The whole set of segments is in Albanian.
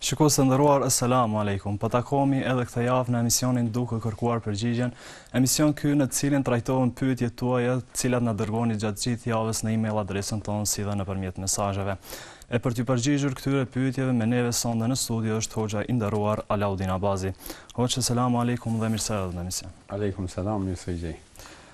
Shikues të nderuar Eselamu Alejkum, po takohemi edhe këtë javë në emisionin Duke kërkuar përgjigjen, emision ky në të cilin trajtohen pyetjet tuaja të cilat na dërgoni gjatë gjithë javës në email adresën tonë si dhe nëpërmjet mesazheve. E për t'ju përgjigjur këtyre pyetjeve me neve sonte në studio është hoxha i nderuar Alaudin Abazi. Hoxhë Eselamu Alejkum dhe mirë se erdhe në emision. Alejkum Selam, mirë se ju gjej.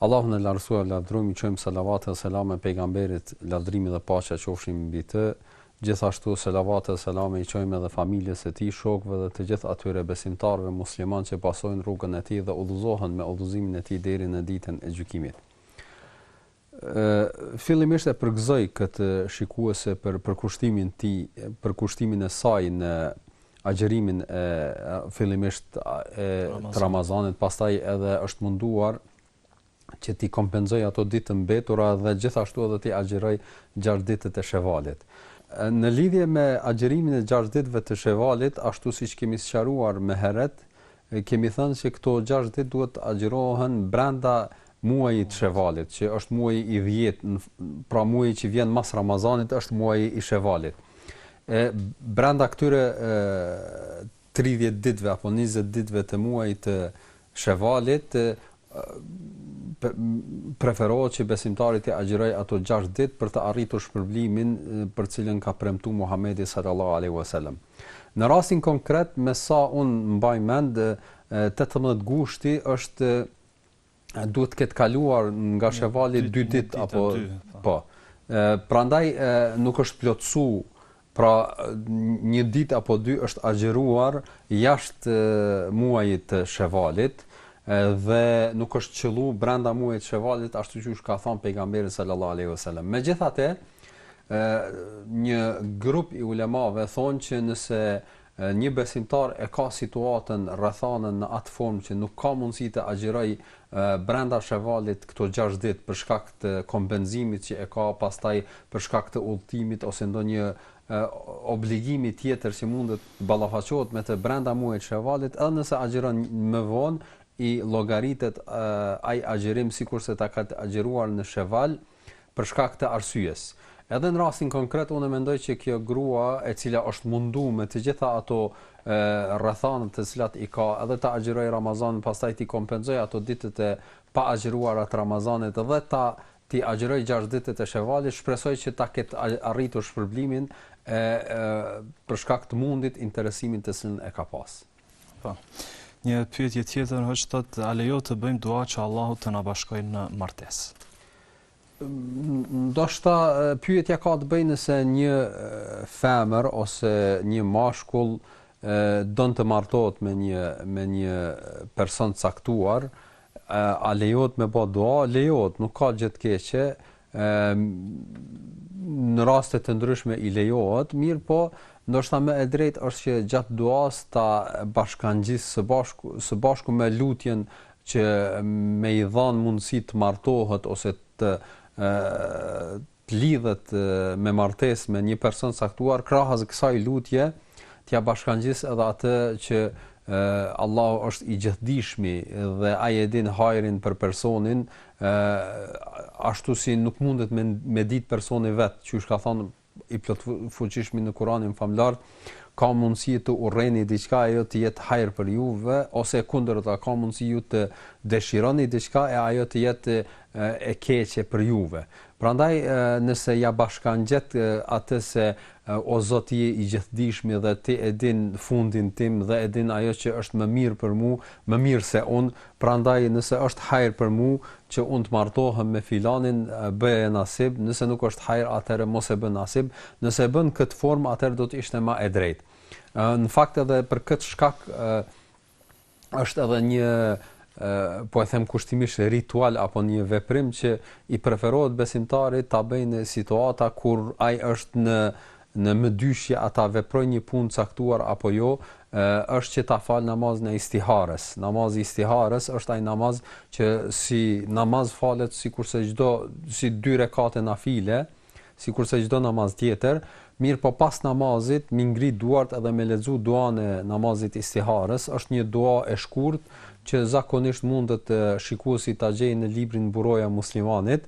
Allahun e lartësuar lavdërojmë i çojmë selavate dhe selame pejgamberit lavdërimi dhe paqja qofshin mbi të, gjithashtu selavate dhe selame i çojmë edhe familjes së tij, shokëve dhe të gjithë atyre besimtarëve muslimanë që pasojnë rrugën e tij dhe udhëzohen me udhëzimin e tij deri në ditën e gjykimit. Fillimisht e përgëzoj këtë shikuese për përkushtimin tij, përkushtimin e saj në agjërimin e fillimisht e të Ramazanit, pastaj edhe është munduar që t'i kompenzojë ato ditë të mbetura dhe gjithashtu edhe t'i agjërojë 6 ditët e shevalit. Në lidhje me agjërimin e 6 ditëve të shevalit, ashtu siç kemi sqaruar më herët, Kemi thënë që këto gjashtë ditë duhet të agjërohen brenda muajit të Shevalit, që është muaji i dhjetë, pra muaji që vjen mas Ramazanit është muaji i Shevalit. E brenda këtyre 30 ditëve apo 29 ditëve të muajit të Shevalit preferohet që besimtari t'i agjërojë ato 6 ditë për të arritur shpërblimin për të cilën ka premtu Muhamedi sallallahu alaihi wasallam. Në rastin konkret, me sa unë mbaj mend, tetëmbëdhjetë gushti është duhet të ketë kaluar nga shevali dy ditë apo po. Prandaj nuk është plotësu pra një ditë apo dy është agjëruar jashtë muajit të shevalit dhe nuk është qëllu brenda muajit të shevalit ashtu siç ka thënë pejgamberi sallallahu alaihi wasallam. Megjithatë, Një grup i ulemave thonë që nëse një besimtar e ka situatën, rrethanën në atë formë që nuk ka mundësi të agjërojë brenda shevalit këto 6 ditë për shkak të kompenzimit që e ka, pastaj për shkak të udhëtimit ose ndonjë obligimi tjetër që mundet të ballafaqohet me të brenda muajit të shevalit, edhe nëse agjëron më vonë i llogaritet ai agjërim sikurse ta ketë agjëruar në sheval. Për shkak të arsyes. Edhe në rastin konkret unë e mendoj që kjo grua e cila është mundu me të gjitha ato rrethana të cilat i ka edhe ta agjërojë Ramazanin pastaj t'i kompenzojë ato ditët e paagjëruara të Ramazanit dhe ta t'i agjërojë 6 ditët e Shevalit shpresoj që ta ketë arritur shpërblimin e për shkak të mundit interesimin të cilin e ka pas. Po. Një pyetje tjetër është thotë a lejohet të bëjmë dua që Allahu të na bashkojë në martesë? Ndoshta pyetja ka të bëjë nëse një femër ose një mashkull don të martohet me një me një person caktuar, A lejohet me ba dua? Lejohet, nuk ka gjë të keqe. Në raste të ndryshme i lejohet, mirëpo, ndoshta më e drejtë është që gjatë duas ta bashkangjisë së bashku së bashku me lutjen që me i dhanë mundësi të martohet ose të të lidhet me martesë me një person caktuar, krahas kësaj lutje t'ia bashkangjisë edhe atë që Allahu është i Gjithëdijshmi dhe ai e din hajrin për personin, ë ashtu si nuk mundet me e dit personi vet, qysh ka thënë i Plotfuqishmi në Kur'anin famëlartë, Ka mundësi të urreni diçka e ajo të jetë hajër për juve, ose e kundërta, ka mundësi ju të dëshironi diçka e ajo të jetë e keqe për juve. Prandaj, nëse ia bashkangjet atë se O Zot, Ti je i Gjithëdijshmi dhe Ti e din fundin tim dhe e din ajo që është më mirë për mua, më mirë se unë, Prandaj nëse është hajër për mu që unë të martohem me filanin bëje nasib, nëse nuk është hajër atëherë mos e bën nasib, nëse e bën këtë formë atëherë do të ishte ma e drejtë. Në fakt edhe për këtë shkak është edhe një po e them kushtimisht ritual apo një veprim që i preferohet besimtarit ta bëjë në situata kur ai është në në mëdyshje a ta veprojë një punë caktuar apo jo, është që ta falë namazin e istihares. Namazi i istihares është ai namaz që si namaz falet sikurse çdo si dy rekate nafile, sikurse çdo namaz tjetër, mirëpo pas namazit m'i ngrit duart edhe me lexu duan e namazit istihares, është një dua e shkurt që zakonisht mundet shikuesi ta gjejë në librin Buroja e Muslimanit.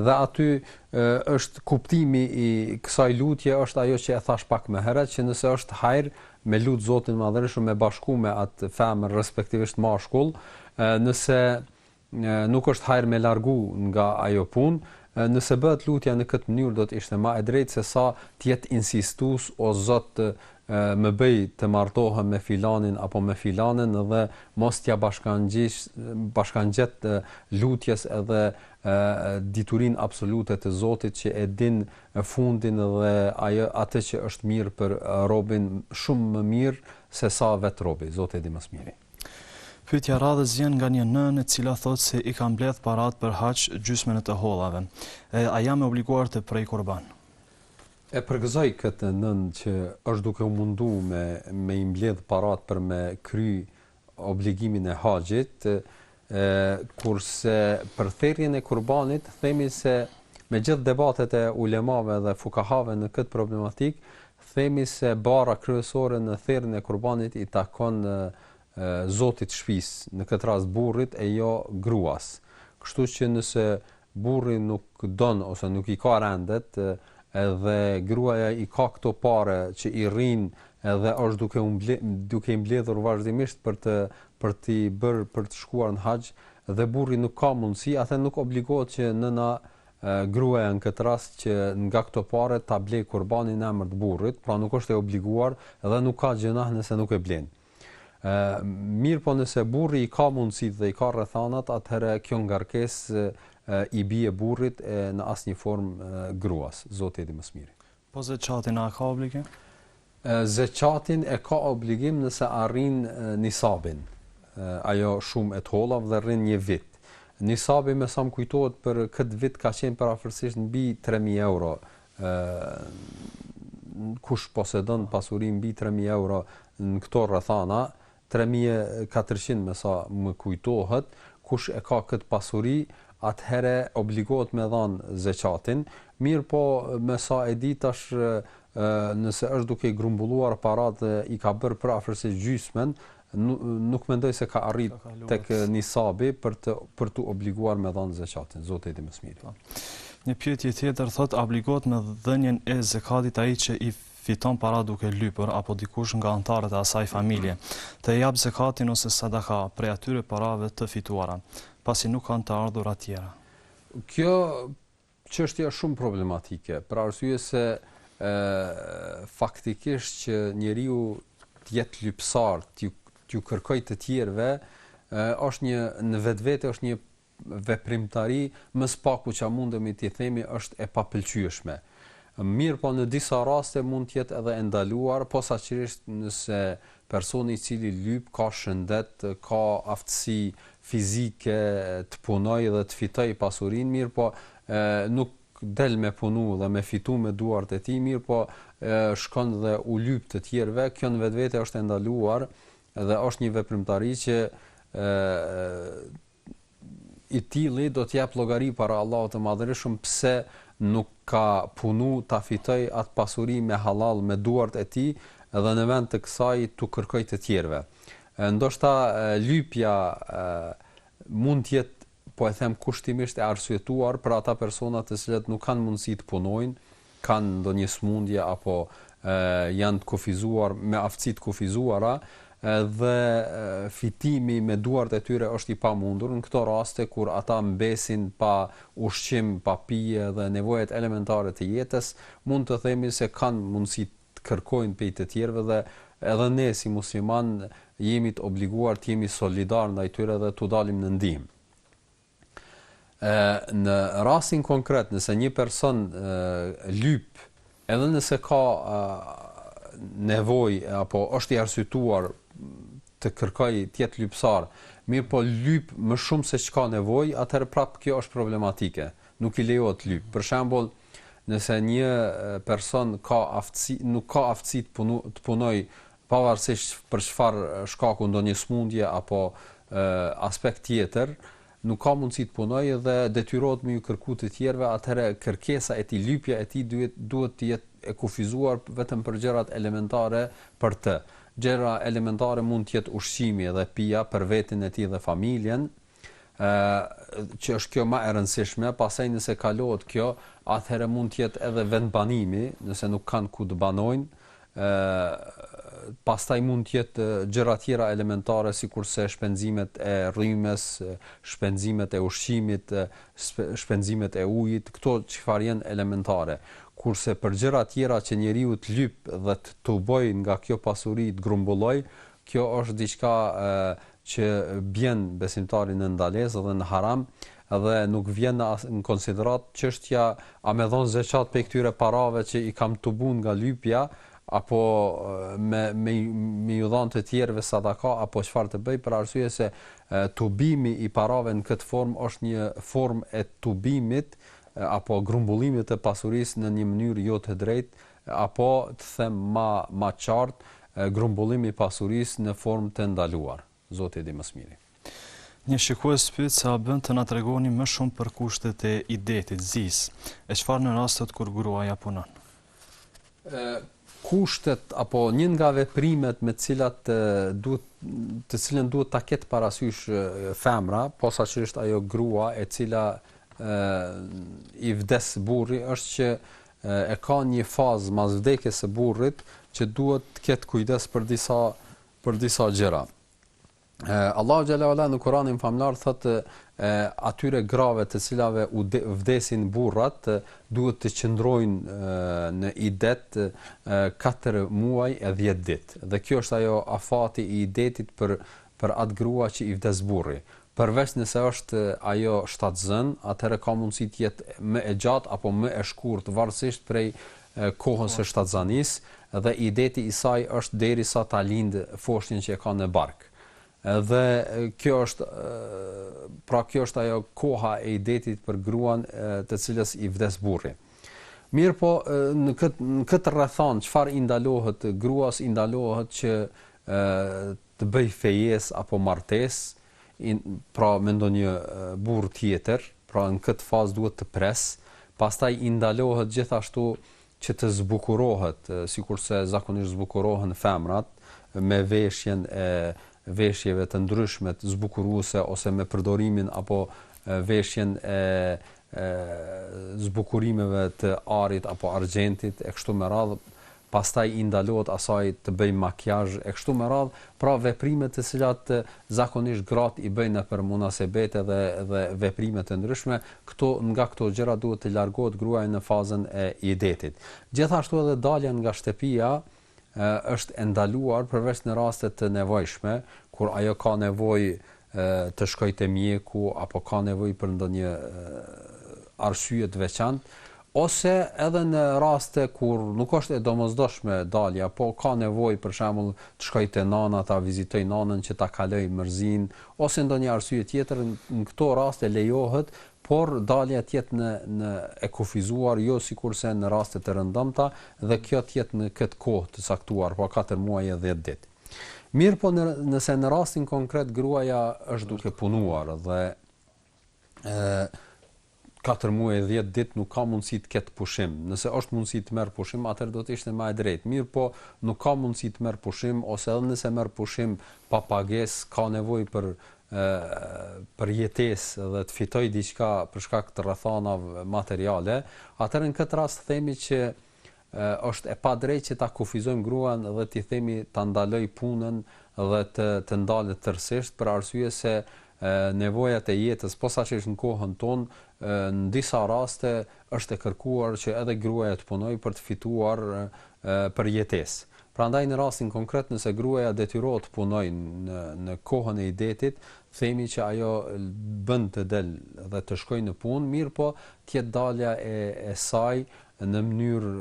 Dhe aty është kuptimi i kësaj lutje është ajo që e thashë pak më herët që nëse është hajr me lut Zotin e Madhërishëm me bashku me atë femër respektivisht mashkull, nëse nuk është hajr me largu nga ajo punë, nëse bëhet lutja në këtë mënyrë do të ishte më e drejtë sesa të jetë insistues o Zot më bëj të martohem me filanin apo me filanen dhe mos t'ia bashkangjis bashkangjet lutjes edhe diturinë absolute të Zotit që e din fundin dhe ajo atë që është mirë për robin shumë më mirë sesa vetë robi Zoti e di më së miri. Pyetja e radhës vjen nga një nënë e cila thotë se i ka mbledh paratë për haxh gjysmën e të hollave. A jam e obliguar të prej kurban? E përgëzoj këtë nënë që është duke u mundu me me i mbledh paratë për me kry obligimin e haxhit, e, kurse për therjen e kurbanit themi se me gjithë debatet e ulemave dhe fukahave në këtë problematik, themi se barra kryesore në therjen e kurbanit i takon e, zotit shpisë, në këtë rast burrit e jo gruas. Kështu që nëse Burri nuk don ose nuk i ka rendet edhe gruaja i ka këto pare që i rrinë edhe është duke u duke i mbledhur vazhdimisht për të për t'i bërë për të shkuar në haxh dhe burri nuk ka mundësi atëherë nuk obligohet që nëna gruaja në këtë rast që nga këto pare ta blej kurbanin në emër të burrit pra nuk është e obliguar dhe nuk ka gjynah nëse nuk e blen. Ë, mirëpo nëse burri i ka mundësitë dhe i ka rrethanat, atëherë kjo ngarkesë i bie burrit e në asnjë formë gruas. Zoti e di më së miri. Po zeqatin e ka obligim? Ë, zeqatin e ka obligim nëse arrin nisabin. Ë, ajo shumë e të hollave dhe rrin një vit. Nisabi me sa më kujtohet për këtë vit ka qenë përafërsisht mbi 3000 euro kush posedon pasuri mbi tre mijë euro në këto rrethana, tre mijë e katërqind me sa më kujtohet, kush e ka këtë pasuri, atëherë obligohet me dhanë zeqatin, mirëpo me sa e di tash nëse është duke grumbulluar paratë dhe i ka bërë përafërsisht gjysmën, nuk mendoj se ka arrit tek nisabi për të për t'u obliguar me dhanë zeqatin, Zoti e di më së miri. Po. Një pyetje tjetër thotë a obligohet me dhënien e zekatit ai që i fiton para duke lypur apo dikush nga anëtarët e asaj familje, të japë zekatin ose sadaka prej atyre parave të fituara, pasi nuk kanë të ardhura tjera. Kjo Çështja është shumë problematike, për arsye se ë faktikisht që njeriu të jetë lypsar, t'ju kërkojë të tjerëve, ë është një në vetvete është një veprimtari më së paku që mundemi t'i themi është e papëlqyeshme. Mirëpo në disa raste mund të jetë edhe e ndaluar, posaçërisht nëse Personi i cili lyp ka shëndet, ka aftësi fizike të punojë dhe të fitojë pasurinë, mirëpo nuk del me punu dhe me fitu me duart e tij, mirëpo shkon dhe u lyp të tjerëve, kjo në vetvete është e ndaluar dhe është një veprimtari që i tilli do të japë llogari para Allahut të Madhërishëm pse nuk ka punu ta fitojë atë pasuri me hallall me duart e tij dhe në vend të kësaj t'u kërkojë të tjerëve. Ndoshta lypja mund të jetë po e them kushtimisht e arsyetuar për ata persona të cilët nuk kanë mundësi të punojnë, kanë ndonjë sëmundje apo janë të kufizuar me aftësi të kufizuara dhe fitimi me duart e tyre është i pamundur në këto raste kur ata mbesin pa ushqim, pa pije dhe nevojat elementare të jetës, mund të themi se kanë mundësi të kërkojnë prej të tjerëve dhe edhe ne si musliman jemi të obliguar të jemi solidar ndaj tyre dhe t'u dalim në ndihmë. E, në rastin konkret, nëse një person e, lyp, edhe nëse ka e, nevojë, apo është i arsytuar të kërkojë të jetë lypsar, mirëpo lyp më shumë se ç'ka nevojë, atëherë prapë kjo është problematike, nuk i lejohet lyp. Për shembull, nëse një person ka aftësi, nuk ka aftësi të, punu, të punojë pavarësisht për çfarë shkaku ndonjë sëmundje apo aspekt tjetër nuk ka mundësi të punojë dhe detyrohet me ju kërku të tjerëve, atëherë kërkesa e tij, lypja e tij duhet duhet të jetë e kufizuar vetëm për gjërat elementare për të. Gjëra elementare mund të jetë ushqimi dhe pija për veten e tij dhe familjen, ë që është kjo më e rëndësishme, pastaj nëse kalohet kjo, atëherë mund të jetë edhe vendbanimi, nëse nuk kanë ku të banojnë, ë pastaj mund të jetë gjëra tjera elementare sikurse shpenzimet e rrymës, shpenzimet e ushqimit, shpenzimet e ujit, këto çfarë janë elementare. Kurse për gjëra tjera që njeriu të lypë dhe të tubojë nga kjo pasuri të grumbullojë, kjo është diçka ë që bjen besimtari në ndalesë dhe në haram dhe nuk vjen në as në konsideratë çështja a me dhon zeqat prej këtyre parave që i kam tubu nga lypja apo me me me ju dhon të tjerëve sadaka apo çfarë të bëj për arsye se tubimi i parave në këtë formë është një formë e tubimit apo grumbullimit të pasurisë në një mënyrë jo të drejtë E apo të them ma ma qartë grumbullim i pasurisë në formë të ndaluar. Zoti e di më së miri. Një shikues pyet se a bën të na tregoni më shumë për kushtet e idetit, zisë, e çfarë në rastet kur gruaja punon. Ë kushtet apo një nga veprimet me të cilat duhet të cilën duhet ta ketë parasysh femra, posaçërisht ajo grua e cila ë i vdes burri është që e ka një fazë mas vdekjes së burrit që duhet të ketë kujdes për disa për disa gjëra. Allahu xhel-le ue ala në Kur'anin famëlartë thotë atyre grave të cilave u de, vdesin burrat duhet të qëndrojnë në idet 4 muaj e 10 ditë. Dhe kjo është ajo afati i idetit për për atë grua që i vdes burri, përveç nëse është ajo shtatzënë, atëherë ka mundësi të jetë më e gjatë apo më e shkurtë varësisht prej kohës së shtatzanisë dhe ideti i saj është derisa ta lindë foshnjën që e ka në bark. Dhe kjo është pra kjo është ajo koha e idetit për gruan të cilës i vdes burri. Mirëpo në këtë në këtë rrethanë çfarë i ndalohet gruas i ndalohet që të bëjë fejesë apo martesë, pra me ndonjë burrë tjetër, pra në këtë fazë duhet të pres, pastaj i ndalohet gjithashtu që të zbukurohet, sikurse zakonisht zbukurohen femrat me veshjen e veshjeve të ndryshme zbukuruese ose me përdorimin apo veshjen e zbukurimeve të arit apo argjentit e kështu me radhë, pastaj i ndalohet asaj të bëjë makjazh e kështu me radhë, pra veprime të cilat zakonisht gratë i bëjnë nëpër munasebete dhe dhe veprime të ndryshme, këto nga këto gjëra duhet të largohet gruaja në fazën e idetit. Gjithashtu edhe dalja nga shtëpia është e ndaluar përveç në raste të nevojshme, kur ajo ka nevojë të shkojë te mjeku apo ka nevojë për ndonjë arsye të veçantë, ose edhe në raste kur nuk është e domosdoshme dalja, po ka nevojë për shembull të shkojë te nana ta vizitojë nanën që ta kalojë mërzinë, ose ndonjë arsye tjetër, në këto raste lejohet, por dalja të jetë në në e kufizuar, jo sikurse në raste të rëndomta dhe kjo të jetë në këtë kohë të caktuar, pra katër muaj e dhjetë ditë. Mirëpo nëse në rastin konkret gruaja është duke punuar dhe ë 4 muaj e 10 ditë nuk ka mundësi të ketë pushim. Nëse është mundësi të merr pushim, atëherë do të ishte më e drejtë. Mirëpo nuk ka mundësi të merr pushim ose edhe nëse merr pushim pa pagesë, ka nevojë për për jetesë dhe të fitojë diçka për shkak të rrethanave materiale, atëherë në këtë rast themi që Është e padrejtë që ta kufizojmë gruan dhe t'i themi ta ndalojë punën dhe të të ndalet tërësisht, për arsye se nevojat e jetës, posaçërisht në kohën tonë, në disa raste është e kërkuar që edhe gruaja të punojë për të fituar për jetesë. Prandaj në rastin konkret nëse gruaja detyrohet të punojë në në kohën e idetit, themi që ajo bën të del dhe të shkojë në punë, mirëpo të jetë dalja e e saj në mënyrë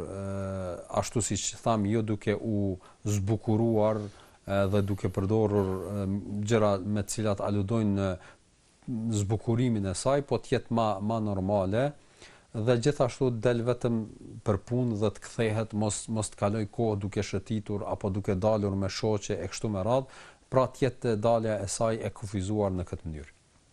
ashtu siç thamë jo duke u zbukuruar dhe duke përdorur gjëra me të cilat aludojnë në zbukurimin e saj, po të jetë më më normale dhe gjithashtu të del vetëm për punë dhe të kthehet, mos mos të kalojë kohë duke shëtitur apo duke dalur me shoqe e kështu me radhë, pra të jetë dalja e saj e kufizuar në këtë mënyrë.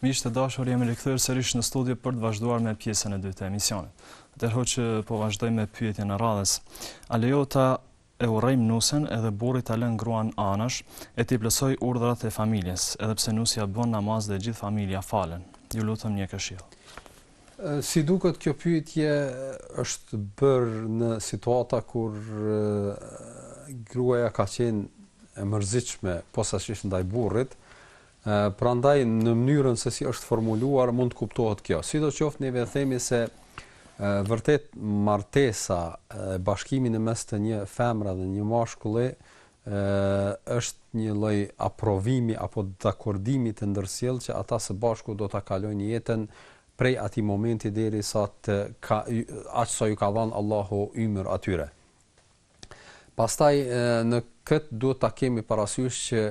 Miq të dashur, jemi rikthyer sërish në studio për të vazhduar me pjesën e dytë të emisionit. Atëherë hoxhë po vazhdojmë me pyetjen e radhës. A lejohet ta urrejmë nusen edhe burri ta lënë gruan anash e t'i plotësojë urdhrat e familjes, edhe pse nusja bën namaz dhe gjithë familja falen. Ju lutem një këshillë. Si duket kjo pyetje është bërë në situata kur gruaja ka qenë e mërzitshme posaçërisht ndaj burrit, Prandaj në mënyrën se si është formuluar mund të kuptohet kjo. Sidoqoftë neve themi se vërtet martesa, bashkimi në mes të një femre dhe një mashkulli është një lloj aprovimi apo dakordimi të ndërsjellë që ata së bashku do ta kalojnë jetën prej atij momenti derisa të ka aq sa ju ka dhanë Allahu ymër atyre. Pastaj në këtë duhet ta kemi parasysh që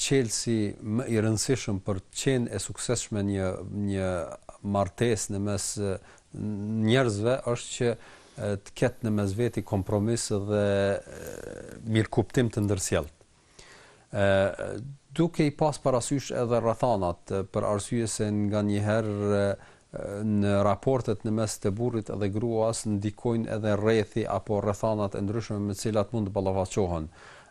çelësi më i rëndësishëm për të qenë e suksesshme një një martesë në mes njerëzve është që të ketë në mes veti kompromis dhe mirëkuptim të ndërsjellë. duke i pas parasysh edhe rrethanat për arsye se nganjëherë në raportet në mes të burrit dhe gruas ndikojnë edhe rrethi apo rrethanat e ndryshme me të cilat mund të ballafaqohen.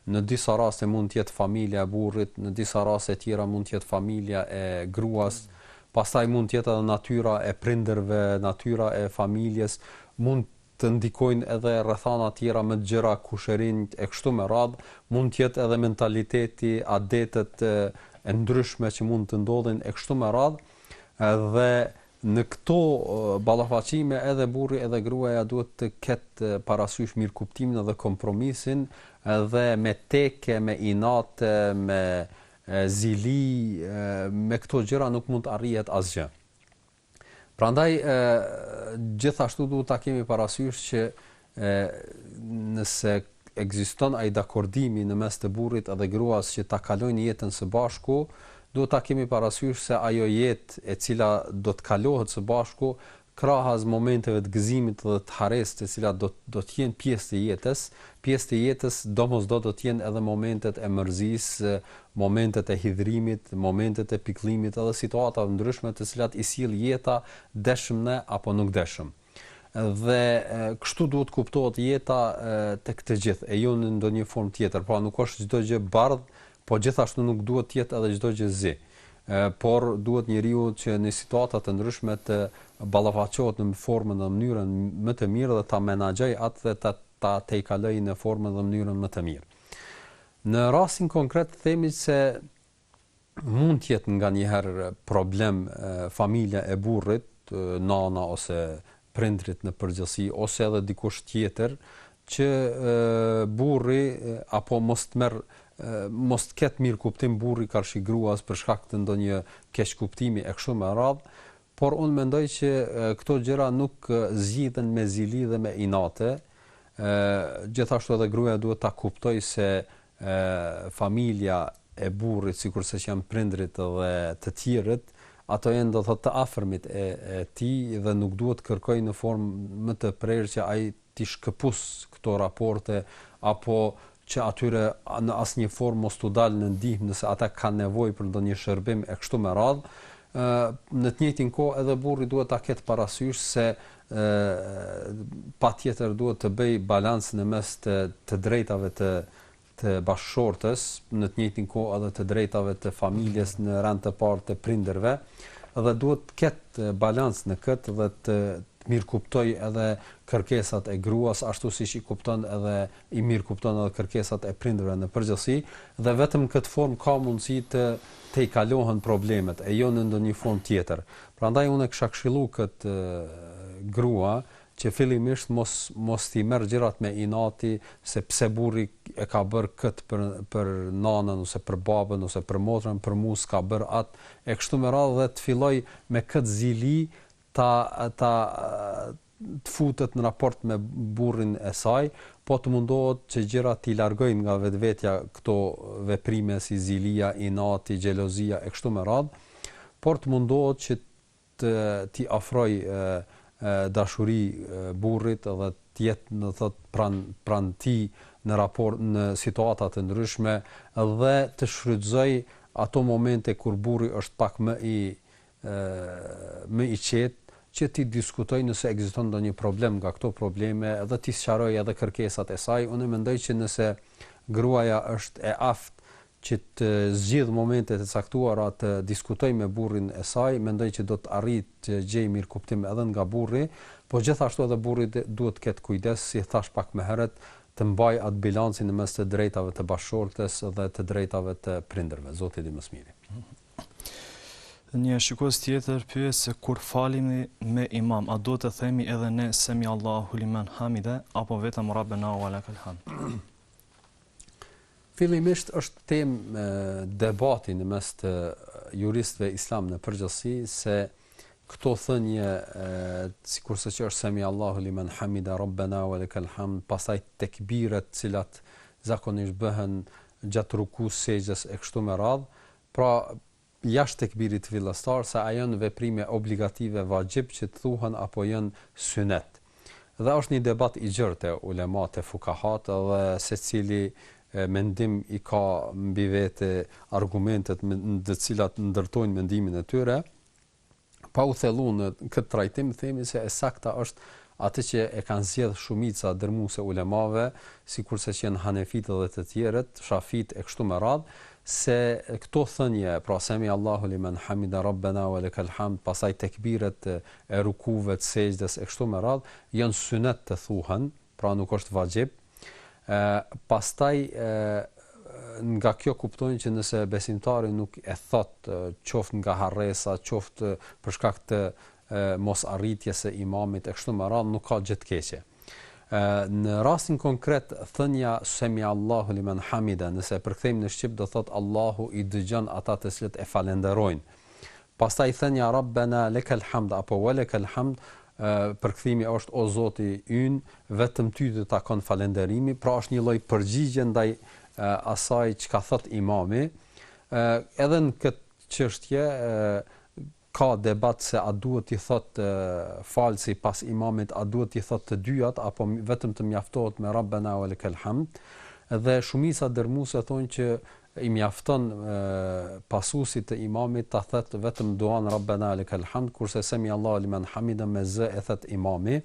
Në disa raste mund të jetë familja e burrit, në disa raste tjera mund të jetë familja e gruas. Pastaj mund të jetë edhe natyra e prindërve, natyra e familjes, mund të ndikojnë edhe rrethana tjera më të gjera kushërinjtë e kështu me radhë, mund të jetë edhe mentaliteti, adetet e ndryshme që mund të ndodhin e kështu me radhë, dhe në këto ballafaqime edhe burri edhe gruaja duhet të ketë parasysh mirëkuptimin dhe kompromisin dhe me teke, me inate, me zili, me këto gjëra nuk mund të arrihet asgjë. Prandaj gjithashtu duhet ta kemi parasysh që nëse ekziston ai dakordimi në mes të burrit edhe gruas që ta kalojnë jetën së bashku, duhet ta kemi parasysh se ajo jetë e cila do të kalohet së bashku krahas momenteve të gëzimit dhe të haresë të cilat do do të jenë pjesë të jetës, pjesë të jetës domosdo do të jenë edhe momentet e mërzisë, momentet e hidhërimit, momentet e pikëllimit edhe situata të ndryshme të cilat i sjell jeta deshëm ne apo nuk deshëm. Dhe kështu duhet të kuptohet jeta tek të gjithë e jo në ndonjë formë tjetër, pra nuk është çdo gjë bardhë, po gjithashtu nuk duhet të jetë edhe çdo gjë zi. Por duhet njeriu që në situata të ndryshme të ballafaqohet në formën dhe mënyrën më të mirë dhe ta menaxhojë atë dhe ta ta tejkalojë në formën dhe mënyrën më të mirë. Në rastin konkret themi se mund të jetë nganjëherë problem familja e burrit, nana ose prindërit në përgjithësi ose edhe dikush tjetër që burri apo mos të merr mos të ketë mirëkuptim burri karshi gruas për shkak të ndonjë keqkuptimi e kështu me radhë, Por unë mendoj që këto gjëra nuk zgjidhen me zili dhe me inate, gjithashtu edhe gruaja duhet ta kuptojë se familja e burrit sikurse që janë prindërit dhe të tjerët, ato janë do të thotë të afërmit e tij dhe nuk duhet të kërkojë në formë më të prerë që ai t'i shkëpus këto raporte apo që atyre në asnjë formë mos t'u dalë në ndihmë nëse ata kanë nevojë për ndonjë shërbim e kështu me radhë. ë në të njëjtën kohë edhe burri duhet ta ketë parasysh se ë patjetër duhet të bëjë balancë në mes të të drejtave të të bashkëshortes, në të njëjtin kohë edhe të drejtave të familjes në rend të parë të prindërve dhe duhet të ketë balancë në këtë dhe të mirëkuptojë edhe kërkesat e gruas ashtu siç i kupton edhe i mirëkupton edhe kërkesat e prindërve në përgjithësi dhe vetëm në këtë formë ka mundësi të tejkalohen problemet e jo në ndonjë formë tjetër. Prandaj unë e kisha këshillu këtë grua Që fillimisht mos mos t'i merr gjërat me inati se pse burri e ka bërë kët për për nanën ose për babën ose për motrën për mu s'ka bërë atë e kështu me radhë dhe të fillojë me kët zili ta ta të futet në raport me burrin e saj po të mundohet që gjërat t'i largojë nga vetvetja këto veprime si zilia inati xhelozia e kështu me radhë por të mundohet që të t'i ofrojë dashuri burrit dhe të jetë do thotë pranë pranë tij në raport në situata të ndryshme dhe të shfrytëzojë ato momente kur burri është pak më i më i qetë që t'i diskutojë nëse ekziston ndonjë problem nga këto probleme dhe t'i sqarojë edhe kërkesat e saj unë mendoj që nëse gruaja është e aftë që të zgjidhë momentet e caktuara të diskutojë me burrin e saj, mendoj që do të arrijë të gjejë mirëkuptim edhe nga burri, por gjithashtu edhe burri duhet të ketë kujdes, si thashë pak më herët, të mbajë atë bilancin në mes të drejtave të bashkëshortes dhe të drejtave të prindërve. Zoti e di më së miri. Një shikues tjetër pyet se kur falemi me imam, a duhet të themi edhe ne semi Allahu limen hamide, apo vetëm rabbena ua lakal hamd? Fillimisht është temë debati në mes të juristëve islamë në përgjithësi se këto thënie sikurse që është semi Allahu liman hamida rabbana wa lakal hamd pastaj tekbirat të cilat zakonisht bëhen gjatë rukusë, sexhdes e kështu me radhë. Pra, jashtë tekbirit fillestar se a janë veprime obligative vaxhib që të thuhen apo janë synet. Dhe është një debat i gjerë te ulemat e fukahat dhe secili mendim i ka mbi vete argumentet me të cilat ndërtojnë mendimin e tyre, pa u thellu në këtë trajtim themi se e sakta është atë që e kanë zgjedh shumica dërmuese e ulemave, sikurse që janë hanefitë dhe të tjerët, shafitë e kështu me radhë, se këto thënie, pra semi Allahu limen hamida rabbena wa lakal hamd, pastaj tekbiret e rukuve, të sexhdes e kështu me radhë, janë synet të thuhen, pra nuk është vaxhib, e, pastaj e, nga kjo kuptojnë që nëse besimtari nuk e thotë qoftë nga harresa, qoftë për shkak të mosarritjes së imamit e kështu me radhë nuk ka gjë të keqe. Ë në rastin konkret thënia semi Allahu liman hamida, nëse e përkthejmë në shqip do thotë Allahu i dëgjon ata të cilët e falënderojnë. Pastaj thënia Rabbena lekal hamd apo welekal hamd përkthimi është o Zoti ynë, vetëm ty të takon falënderimi, pra është një lloj përgjigje ndaj asaj çka thotë imami. Edhe në këtë çështje ka debat se a duhet t'i thotë falësi pas imamit, a duhet t'i thotë të dyjat apo vetëm të mjaftohet me Rabbena welekal hamd dhe shumica dërmuese thonë që i mjafton pasuesit të imamit ta thotë vetëm duan Rabbena wa lekal hamd kurse Semi Allahu limen hamide me zë e thotë imami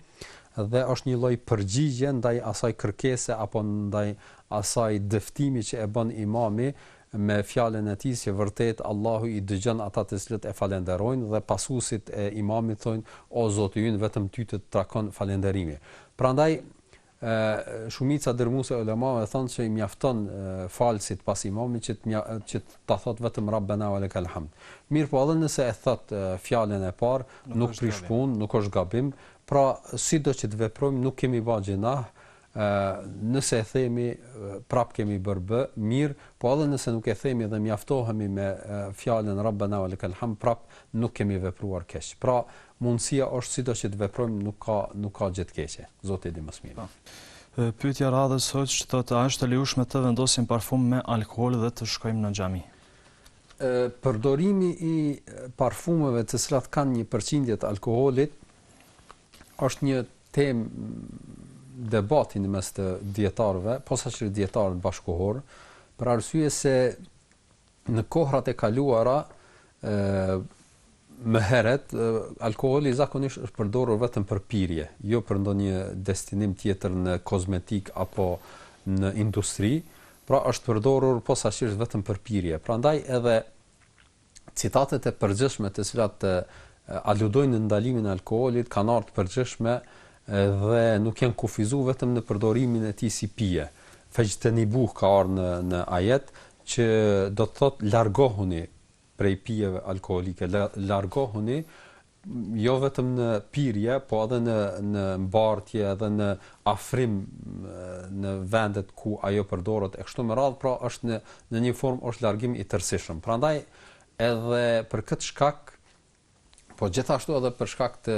dhe është një lloj përgjigje ndaj asaj kërkese apo ndaj asaj dëftimi që e bën imami me fjalën e tij që vërtet Allahu i dëgjon ata të cilët e falenderojnë dhe pasuesit e imamit thonë o Zoti ynë vetëm ty të takon falënderimi. Prandaj E, shumica dërmuese e ulemave thonë që i mjafton falësit pas imamit që që ta thot vetëm Rabbana wa lakal hamd. Mirpo edhe nëse e thot fjalën e parë, nuk, nuk prish punë, nuk është gabim. Pra, sido që të veprojmë, nuk kemi ba gjynah, nëse e themi prap kemi bërë bë, mirë, po edhe nëse nuk e themi dhe mjaftohemi me fjalën Rabbana wa lakal hamd, prap nuk kemi vepruar keq. Pra, Mundësia është sido që të veprojmë nuk ka nuk ka gjë të keqe. Zoti di më së miri. Po. Pyetja e radhës hoxhë thotë a është e lejueshme të vendosim parfum me alkool dhe të shkojmë në xhami? Ë përdorimi i parfumeve të cilat kanë një përqindje të alkoolit është një temë debati në mes të dijetarëve, posaçërisht dijetarët bashkëkohorë, për arsye se Në kohrat e kaluara, më herët, alkooli zakonisht është përdorur vetëm për pirje, jo për ndonjë destinim tjetër në kozmetikë apo në industri, pra është përdorur posaçërisht vetëm për pirje. Prandaj edhe citatet e përgjithshme të cilat aludojnë në ndalimin e alkoolit kanë ardh të përgjithshme dhe nuk janë kufizu vetëm në përdorimin e tij si pije. Fexhtenibuh ka ardh në në ajet, që do të thotë largohuni prej pijeve alkoolike, largohuni jo vetëm në pirje, po edhe në në mbartje, edhe në afrim në vendet ku ajo përdoret e kështu me radhë, pra është në në një formë është largim i tërësishëm. Prandaj edhe për këtë shkak po gjithashtu edhe për shkak të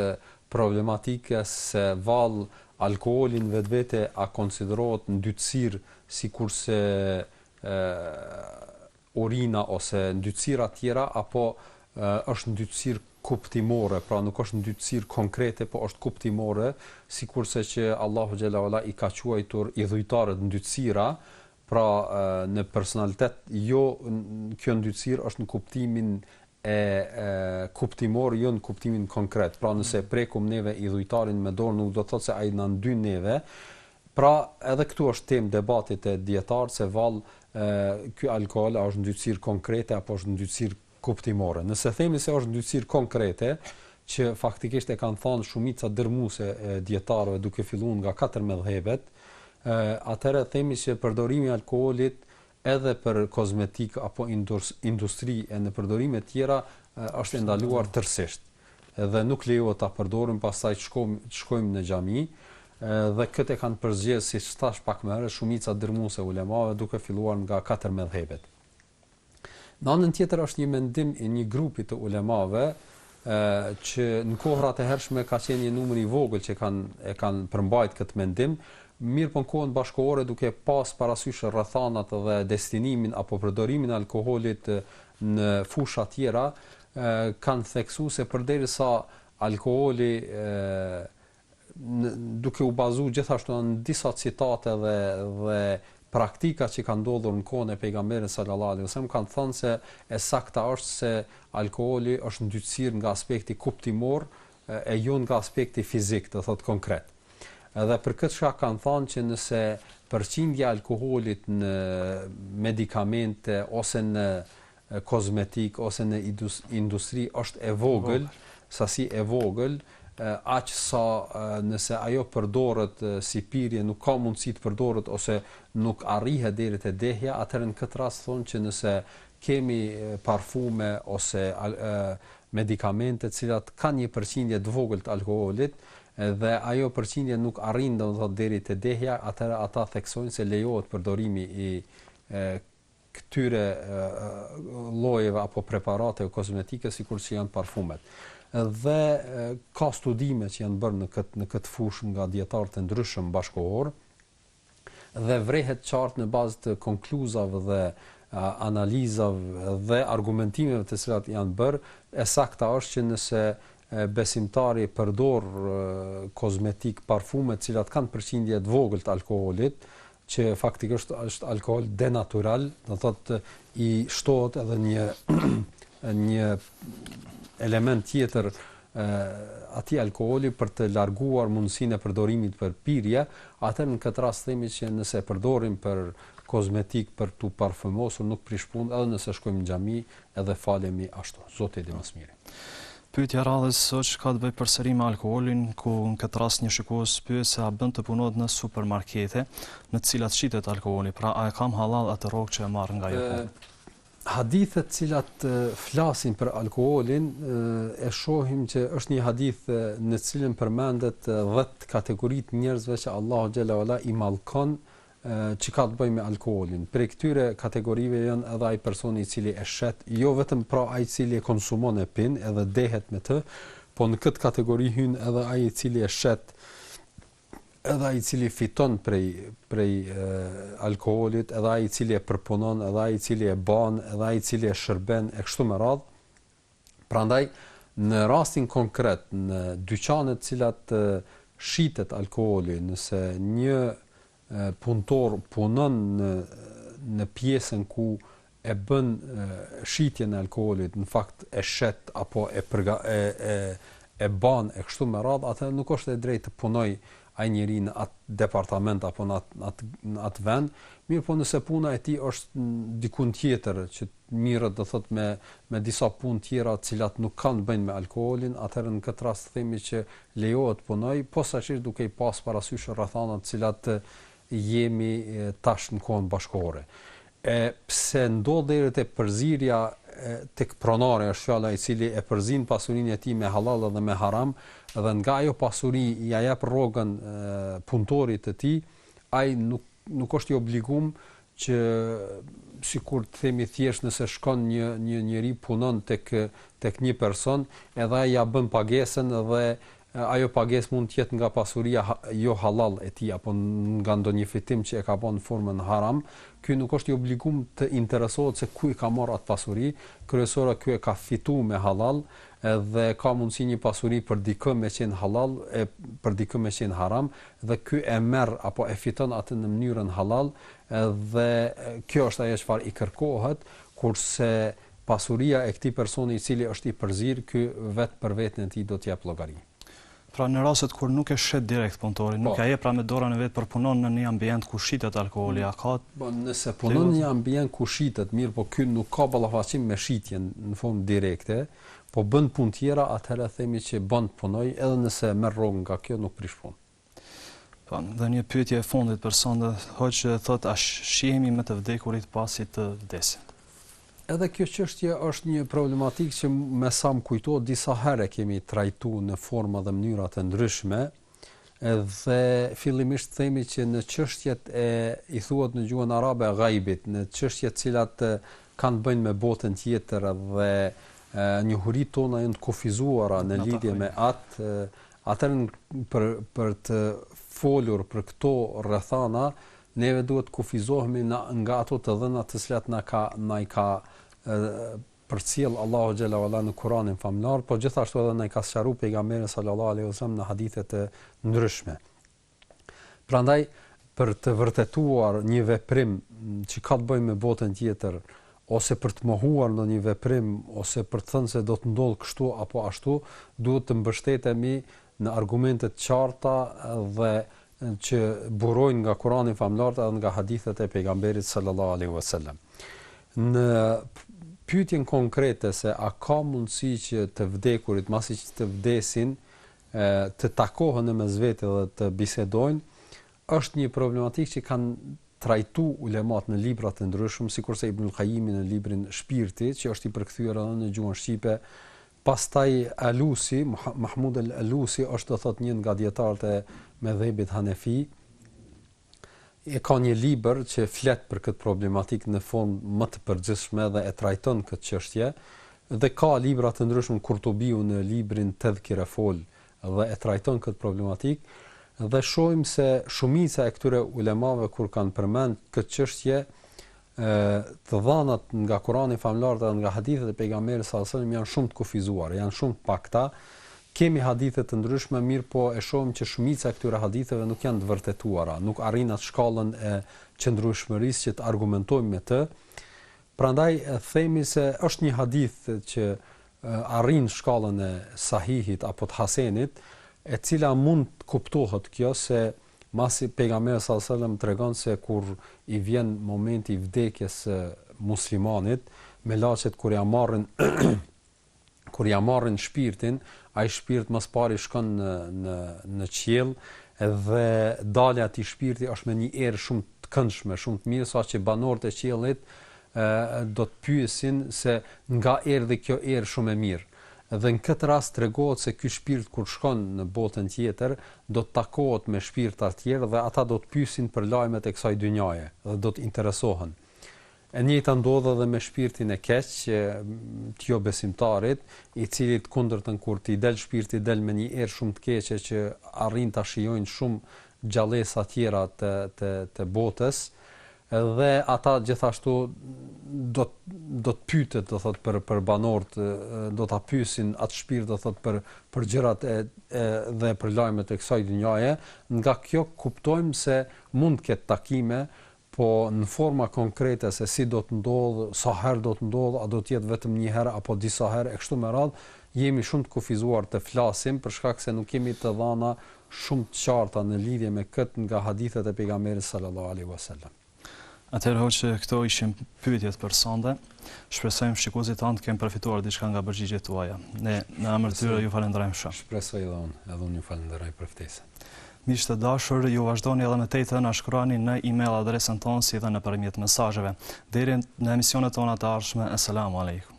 problematikës se vallë alkooli në vetvete a konsiderohet ndytësirë sikurse urina ose ndytësira tjera apo është ndytësirë kuptimore, pra nuk është ndytësirë konkrete, po është kuptimore, sikurse që Allahu xhel-le ue ala i ka quajtur idhujtarët ndytësira, Pra, në personalitet, jo kjo ndytësirë është në kuptimin e kuptimor, jo në kuptimin konkret. Pra, nëse mhm. prekum neve idhujtarin me dorë, nuk do të thotë se ai na ndyn neve. Pra, edhe këtu është temë debati te dijetarët se vallë ky alkool a është ndytësirë konkrete apo është ndytësirë kuptimore. Nëse themi se është ndytësirë konkrete, që faktikisht e kanë thënë shumica dërmuese e dijetarëve duke filluar nga katër medhhebet, atëherë themi se përdorimi i alkoolit edhe për kozmetik apo industri e në përdorime të tjera është i ndaluar tërësisht dhe nuk lejohet ta përdorim pastaj të shkojmë të shkojmë në xhami dhe këtë e kanë përzgjedhë siç thash pak më herët shumica dërmuese e ulemave duke filluar nga katër medhhebet. Në anën tjetër është një mendim i një grupi të ulemave që në kohërat e hershme ka qenë një numër i vogël që kanë e kanë përmbajt këtë mendim, mirëpo në kohën bashkëkohore duke pas parasysh rrethanat dhe destinimin apo përdorimin e alkoholit në fusha tjera, kanë theksu se përderisa alkoholi duke u bazu gjithashtu në disa citate dhe dhe praktika që kanë ndodhur në kohën e pejgamberit sallallahu alaihi wasallam kanë thënë se e sakta është se alkoholi është ndytësirë nga aspekti kuptimor e jo nga aspekti fizik, do thotë konkret. Edhe për këtë shkak kanë thënë që nëse përqindja e alkoholit në medikamente ose në kozmetikë ose në industri është e vogël, sasi e vogël, aq sa nëse ajo përdoret si pirje nuk ka mundësi të përdoret ose nuk arrihet deri te dehja, atëherë në këtë rast thonë që nëse kemi parfume ose medikamente të cilat kanë një përqindje të vogël të alkoholit dhe ajo përqindje nuk arrin domethënë deri te dehja, atëherë ata theksojnë se lejohet përdorimi i këtyre llojeve apo preparateve kozmetike sikur që janë parfumet. Dhe ka studime që janë bërë në këtë në këtë fushë nga dietarë të ndryshëm bashkëkohorë dhe vrehet qartë në bazë të konkluzave dhe analizave dhe argumentimeve të cilat janë bërë, e sakta është që nëse besimtari përdor kozmetikë, parfume të cilat kanë përqindje të vogël të alkoholit, që faktikisht është alkohol denatural, do thotë i shtohet edhe një një element tjetër ë atij alkooli për të larguar mundësinë e përdorimit për pirje, atëherë në këtë rast themi që nëse e përdorim për kozmetikë për t'u parfumosur nuk prish punë edhe nëse shkojmë në xhami edhe falemi ashtu. Zoti e di më së miri. Pyetja e radhës sot ka të bëjë përsëri me alkoolin, ku në këtë rast një shikues pyet se a bën të punohet në supermarkete, në të cilat shitet alkooli, pra a e kam hallall atë rrogë që e marr nga ajo punë? Ë hadithe të cilat flasin për alkoolin e shohim që është një hadith në të cilën përmendet 10 kategori të njerëzve që Allahu xhele ue ala i mallkon që ka të bëjë me alkoholin. Prej këtyre kategorive janë edhe ai personi i cili e shet, jo vetëm pra ai i cili e konsumon e pin edhe dehet me të, po në këtë kategori hyn edhe ai i cili e shet, edhe ai i cili fiton prej prej alkoholit, edhe ai i cili e përpunon, edhe ai i cili e ban, edhe ai i cili e shërben e kështu me radhë, Prandaj në rastin konkret në dyqanet të cilat shitet alkooli, nëse një punëtor punon në në pjesën ku e bën shitjen e alkoolit, në fakt e shet apo e përga, e e e ban e kështu me radhë, atëherë nuk është e drejtë të punoj ai njeri në atë departament apo në atë në atë, në atë vend, mirëpo nëse puna e tij është dikun tjetër që mirret do thotë me me disa punë tjera të cilat nuk kanë të bëjnë me alkoolin atëherë në këtë rast themi që lejohet të punojë posaçërisht duke i pas parasysh rrethanat të cilat jemi tash në kohën bashkëkohore edhe pse ndodh deri te përzirja tek pronari është fjala i cili e përzin pasurinë e tij me halal dhe me haram dhe nga ajo pasuri ja jep rrogën punëtorit të tij ai nuk nuk është i obliguar që sikur të themi thjesht nëse shkon një një njeri punon tek tek një person, edhe ai ja bën pagesën dhe ajo pagesë mund të jetë nga pasuria jo halal e tij apo nga ndonjë fitim që e ka bën në formën haram, ky nuk është i obliguar të interesohet se ku e ka marrë atë pasuri, kryesorja ky e ka fituar me halal, Edhe ka mundësi një pasuri për dikë me qenë halal e për dikë me qenë haram dhe ky e merr apo e fiton atë në mënyrën halal dhe kjo është ajo çfarë i kërkohet, kurse pasuria e këtij personi i cili është i përzirë ky vetë për veten e tij do të jap llogari. Pra në rastet kur nuk e shet direkt punëtori, nuk ja jep pra me dorën e vet por punon në një ambient ku shitet alkooli, a ka leje ose. Nëse punon në një ambient ku shitet, mirëpo ky nuk ka ballafaqim me shitjen në formë direkte, po bën punë tjera, atëherë themi që bën të punojë edhe nëse merr rrogë nga kjo nuk prish punë. Po, dhe një pyetje e fundit për sonte, hoxhë, thotë a shihemi me të vdekurit pasi të vdesim? Edhe kjo çështje është një problematikë që me sa më kujtohet disa herë e kemi trajtuar në forma dhe mënyra të ndryshme. Edhe fillimisht themi që në çështjet e i thuhet në gjuhën arabe gajbit, në çështjet të cilat kanë të bëjnë me botën tjetër dhe njohuritë tona janë të kufizuara në lidhje me atë, atëherë për të folur për këto rrethana Neve duhet të kufizohemi në nga ato të dhëna të cilat na ka na i ka përcjell Allahu xhel-le ue ala në Kur'anin famëlartë, por gjithashtu edhe na i ka sqaruar pejgamberi sallallahu alaihi wasallam në hadithe të ndryshme. Prandaj për të vërtetuar një veprim që ka të bëjë me botën tjetër ose për të mohuar ndonjë veprim ose për të thënë se do të ndodhë kështu apo ashtu, duhet të mbështetemi në argumente të qarta dhe që burojnë nga Kurani famëlartë dhe nga hadithet e pejgamberit sallallahu alaihi wasallam. Në pyetjen konkrete se a ka mundësi që të vdekurit masi që të vdesin të takohen në mes vete dhe të bisedojnë, është një problematikë që kanë trajtu ulemat në libra të ndryshëm, sikurse Ibnul Kajimi në librin Shpirti, që është i përkthyer edhe në gjuhën shqipe, Pastaj Alusi, Mahmud el Alusi është do thotë një nga dijetarët e medhhebit hanefi, e ka një libër që flet për këtë problematikë në formë më të përgjithshme dhe e trajton këtë çështje dhe ka libra të ndryshëm Kurtubiu në librin Tedhkire fol dhe e trajton këtë problematikë dhe shohim se shumica e këtyre ulemave kur kanë përmend këtë çështje të dhanat nga Kurani famëlartë dhe nga hadithet e pejgamberit sallallahu alajhi wasallam janë shumë të kufizuara, janë shumë të pakta. Kemi hadithe të ndryshme, mirëpo e shohim që shumica e këtyre haditheve nuk janë të vërtetuara, nuk arrijnë atë shkallën e qëndrueshmërisë që të argumentojmë me të. Prandaj themi se është një hadith që arrin shkallën e sahihit apo të hasenit, e cila mund të kuptohet kjo se Masi Pejgamberi sallallahu alejhi ue sellem tregon se kur i vjen momenti i vdekjes së muslimanit, melaçet kur ia marrin kur ia marrin shpirtin, ai shpirt më së pari shkon në në në qiell dhe dalja e atij shpirti është me një erë shumë të këndshme, shumë të mirë saqë banorët e qiellit ë do të pyesin se nga erdhi kjo erë shumë e mirë. Dhe në këtë rast tregohet se ky shpirt kur shkon në botën tjetër, do të takohet me shpirta të tjerë dhe ata do të pyesin për lajmet e kësaj dynjaje dhe do të interesohen. E njëjta ndodh edhe me shpirtin e keq, të jobesimtarit, i cili të kundërtën kur t'i del shpirti del me një erë shumë të keqe që arrijnë ta shijojnë shumë gjallesa tjera të të të botës, Dhe ata gjithashtu do do të pyetet, do thotë për për banorët, do ta pyesin atë shpirt, do thotë për për gjërat e, e dhe për lajmet e kësaj dynjaje, nga kjo kuptojmë se mund të ketë takime, po në forma konkrete se si do të ndodhë, sa herë do të ndodhë, a do të jetë vetëm një herë apo disa herë e kështu me radhë, jemi shumë të kufizuar të flasim për shkak se nuk kemi të dhana shumë të qarta në lidhje me këtë nga hadithet e Pejgamberit sallallahu alejhi ue sellem. Atëherë hoxhë këto ishin pyetjet për sonde. Shpresojmë shikuesit tanë të kenë përfituar diçka nga përgjigjet tuaja. Ne në emër të tyre ju falenderojmë shumë. Shpresoj edhe unë, edhe unë ju falenderoj për ftesën. Miq të dashur, ju vazhdoni edhe më tej të na shkruani në email adresën tonë si dhe nëpërmjet mesazheve. Deri në emisionet tona të ardhshme, esselamu alejkum.